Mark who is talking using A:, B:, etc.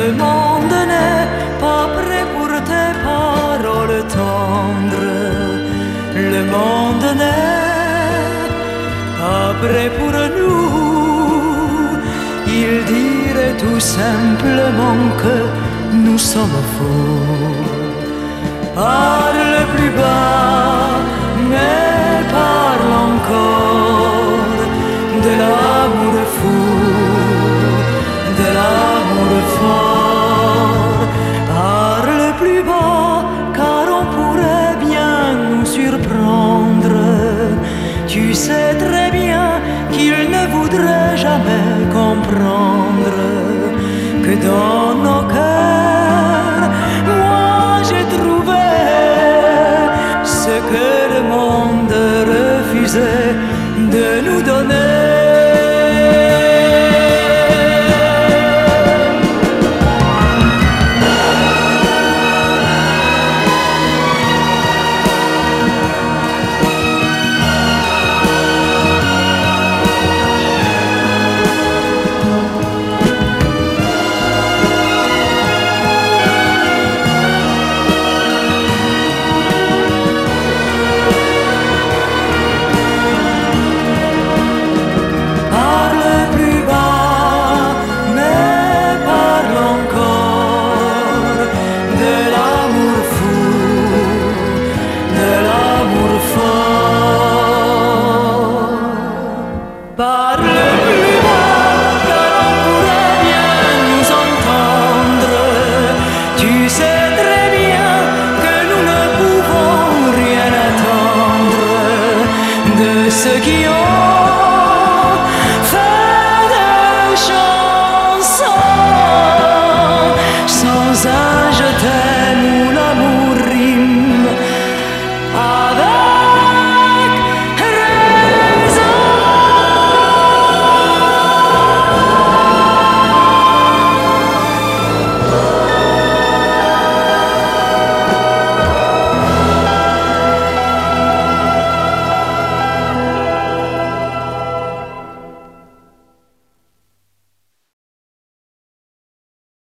A: Le monde n'est pas prêt pour tes paroles tendres. Le monde n'est pas prêt pour nous. Il dirait tout simplement que nous sommes faux. Parle plus bas, mais parle encore de l'amour fou, comprendre que dans nos cœurs, moi j'ai trouvé ce que le monde refusait de nous donner. Parle plus bas, car on pourrait bien nous entendre. Tu sais très bien que nous ne pouvons rien attendre de ceux qui ont